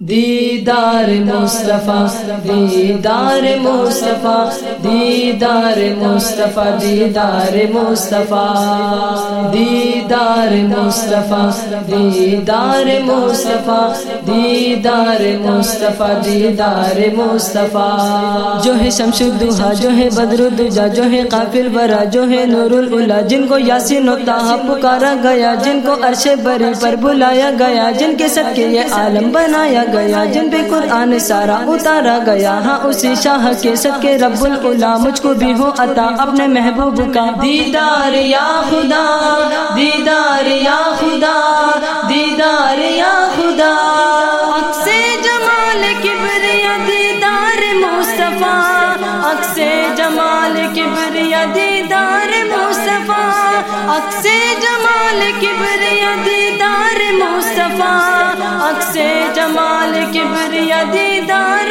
دیدار مصطفیٰ دیدار مصطفیٰ دیدار مصطفیٰ دیدار مصطفیٰ دیدار مصطفیٰ دیدار مصطفیٰ دیدار مصطفیٰ دیدار مصطفیٰ۔ جو ہے شمش الدوحا جو ہے بدر الدجا، جو ہے قافل برا جو ہے نور الاولا جن کو یاسین و تاہا پکارا گیا، جن کو عرش بری پر بلایا گیا، جن کے صدقے یہ عالم بنایا گیا جن پہ قرآن سارا اتارا گیا۔ ہاں اسی شاہ کے سب کے رب العلا مجھ کو بھی ہو عطا۔ اپنے محبوب کا دیدار یا خدا، دیدار یا خدا، دیدار یا خدا۔ سے جمال کبریا، دیدار مصطفیٰ۔ اکسے جمال کبریا، دیدار مصطفیٰ۔ اکسے جمال کبریا، دیدار مصطفیٰ۔ دان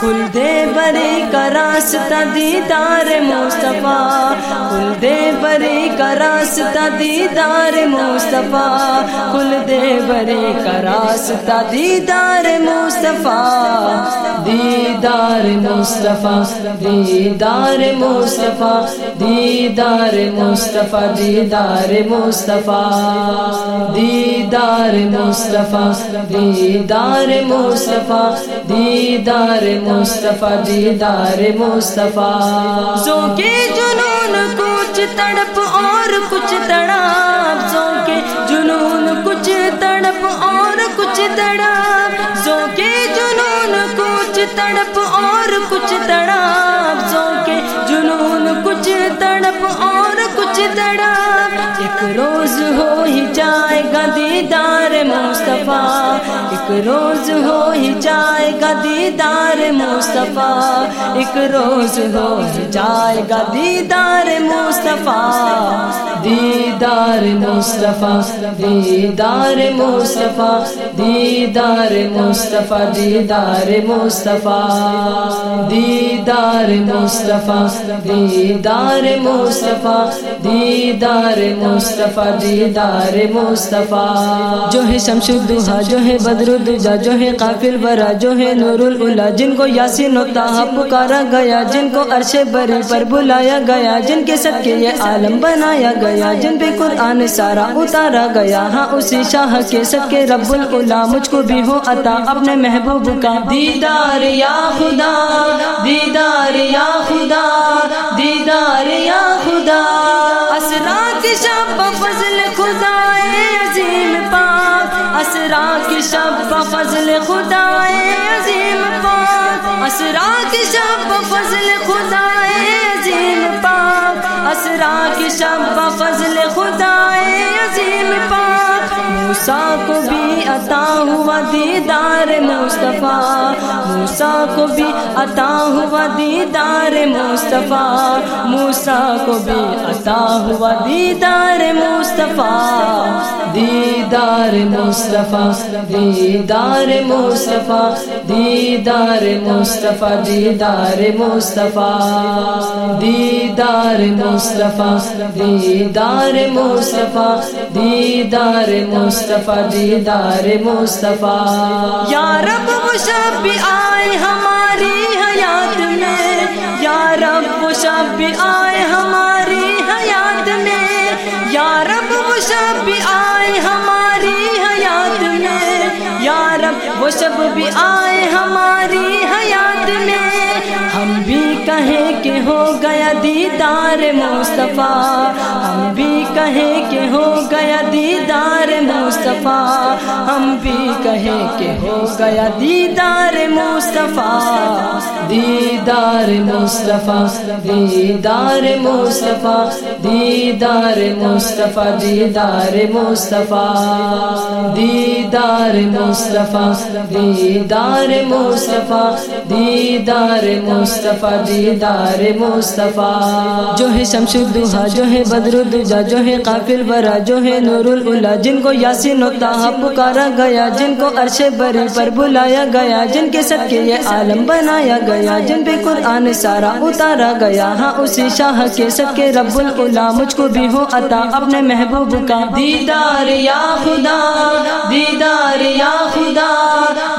کھل دے بری کا راستہ دیدار مصطفیٰ کھل دے بری کا راستہ دیدار مصطفیٰ کھل دے بری کا راستہ دیدار مصطفیٰ دیدار مصطفیٰ دیدار مصطفیٰ دیدار مصطفیٰ دیدار مصطفیٰ دیدار مصطفیٰ دیدار مصطفیٰ، دیدار دیدار مصطفیٰ دیدار مصطفیٰ۔ زو جنون کچھ تڑپ اور کچھ تڑپ زو جنون کچھ تڑپ اور کچھ تڑپ زو جنون کچھ تڑپ اور کچھ تڑپ زو جنون کچھ تڑپ اور کچھ تڑپ ایک روز ہو ہی جائے گا دیدار مصطفیٰ، ایک روز ہو ہی جائے گا دیدار مصطفیٰ، ایک روز ہو ہی جائے گا دیدار مصطفیٰ۔ دیدار مصطفیٰ دیدار مصطفیٰ دیدار مصطفیٰ دیدار مصطفیٰ۔ دیدار مصطفیٰ دیدار مصطفیٰ دیدار مصطفیٰ دیدار مصطفیٰ۔ جو ہے شمش الدوحا جو ہے بدر الدجا، جو ہے قافل برا جو ہے نور الاولا جن کو یاسین و تاہا پکارا گیا، جن کو عرش بری پر بلایا گیا، جن کے صدقے یہ عالم بنایا گیا، جن پہ قرآن سارا اتارا گیا۔ ہاں اسی شاہ کے صدقے رب العلا، مجھ کو بھی ہو عطا، اپنے محبوب کا۔ دیدار یا خدا، دیدار یا خدا، دیدار یا خدا اسرا شب فضل خدا۔ اسرا کی شب فضل خدا عظیم پاک. اسرا کی شب فضل خدا عظیم پاک. اسرا کی شب فضل خدا عظیم پاک. موسیٰ کو بھی عطا ہوا دیدار مصطفیٰ. موسیٰ کو بھی عطا ہوا دیدار مصطفیٰ. موسیٰ کو بھی عطا ہوا دیدار مصطفیٰ. دیدار مصطفیٰ دیدار مصطفیٰ دیدار مصطفیٰ دیدار مصطفیٰ دیدار مصطفیٰ دیدار مصطفیٰ دیدار مصطفیٰ دیدار مصطفیٰ۔ یا رب وہ آئے ہماری حیات میں، یا رب وہ آئے ہماری حیات میں، یا رب وہ آئے وہ سب بھی آئے ہماری حیات میں۔ ہم بھی کہیں کہ ہو گیا دیدار مصطفیٰ۔ ہم بھی کہیں کہ ہو گیا دیدار مصطفیٰ، ہم بھی کہیں کہ ہو گیا دیدار مصطفیٰ۔ دیدار مصطفیٰ دیدار مصطفیٰ دیدار مصطفیٰ دیدار مصطفیٰ۔ دیدار مصطفیٰ دیدار مصطفیٰ دیدار مصطفیٰ دیدار مصطفیٰ۔ جو ہے شمش الدوحا جو ہے بدر الدجا، جو ہے قافل برا جو ہے نور الاولا جن کو یاسین و تاہا پکارا گیا، جن کو عرش بری پر بلایا گیا، جن کے سب کے یہ عالم بنایا گیا، جن پہ قرآن سارا اتارا گیا۔ ہاں اسی شاہ کے سب کے رب الا مجھ کو بھی ہو عطا، اپنے محبوب کا دیدار یا خدا، دیدار یا خدا،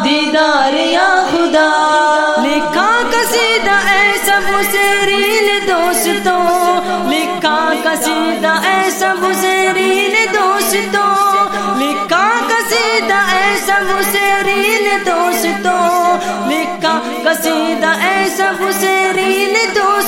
دیدار یا خدا۔ لکھا قصیدہ ایسا بزرین دوستوں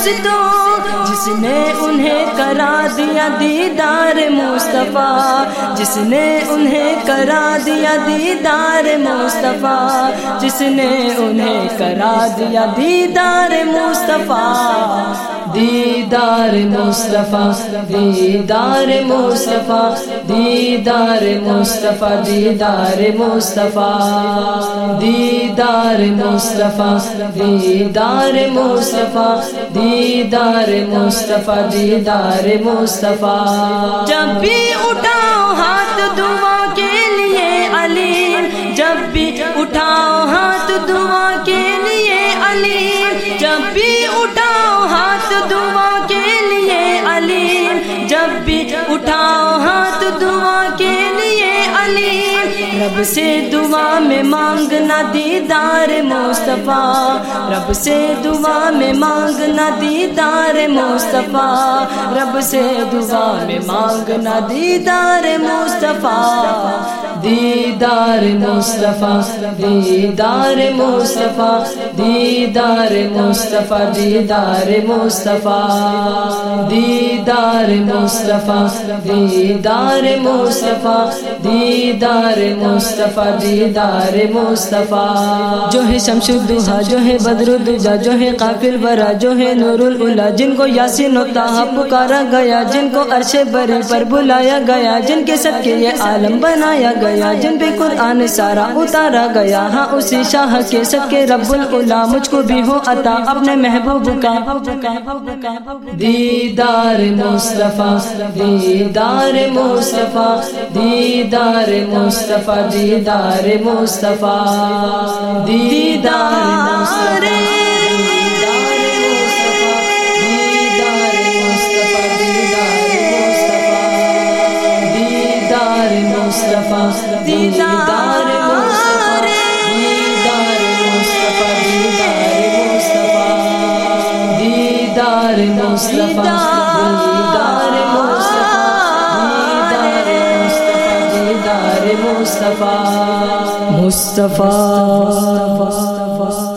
دو جس نے انہیں کرا دیا دیدار مصطفیٰ، جس نے انہیں کرا دیا دیدار مصطفیٰ، جس نے انہیں کرا دیا دیدار مصطفیٰ۔ دیدار مصطفیٰ دیدار مصطفیٰ دیدار مصطفیٰ دیدار مصطفیٰ دیدار مصطفیٰ دیدار مصطفیٰ دیدار مصطفیٰ دیدار مصطفیٰ۔ جب بھی اٹھاؤ ہاتھ دعا کے جب بھی اٹھاؤ ہاتھ دعا کے لیے علیم رب سے دعا میں مانگنا دیدار مصطفیٰ۔ رب سے دعا میں مانگنا دیدار مصطفیٰ۔ رب سے دعا میں مانگنا دیدار مصطفیٰ۔ دیدار مصطفیٰ دیدار مصطفیٰ دیدار مصطفیٰ دیدار مصطفیٰ۔ دیدار مصطفیٰ، دیدار مصطفیٰ دیدار مصطفیٰ دیدار مصطفیٰ۔ جو ہے شمش الدوحا جو ہے بدر الدجا، جو ہے قافل برا جو ہے نور الاولا جن کو یاسین و تاہا پکارا گیا، جن کو عرش بری پر بلایا گیا، جن کے سب کے یہ عالم بنایا گیا، جن پہ قرآن سارا اتارا گیا۔ ہاں اسی شاہ کے سب کے رب الا مجھ کو بھی ہو عطا اپنے محبوب کا۔ دیدار مصطفیٰ دیدار مصطفیٰ دیدار مصطفیٰ دیدار مصطفیٰ دیدار مصطفیٰ مصطفیٰ دیدار مصطفیٰ دیدار مصطفیٰ دیدار مصطفیٰ مصطفیٰ مصطفیٰ۔